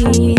me.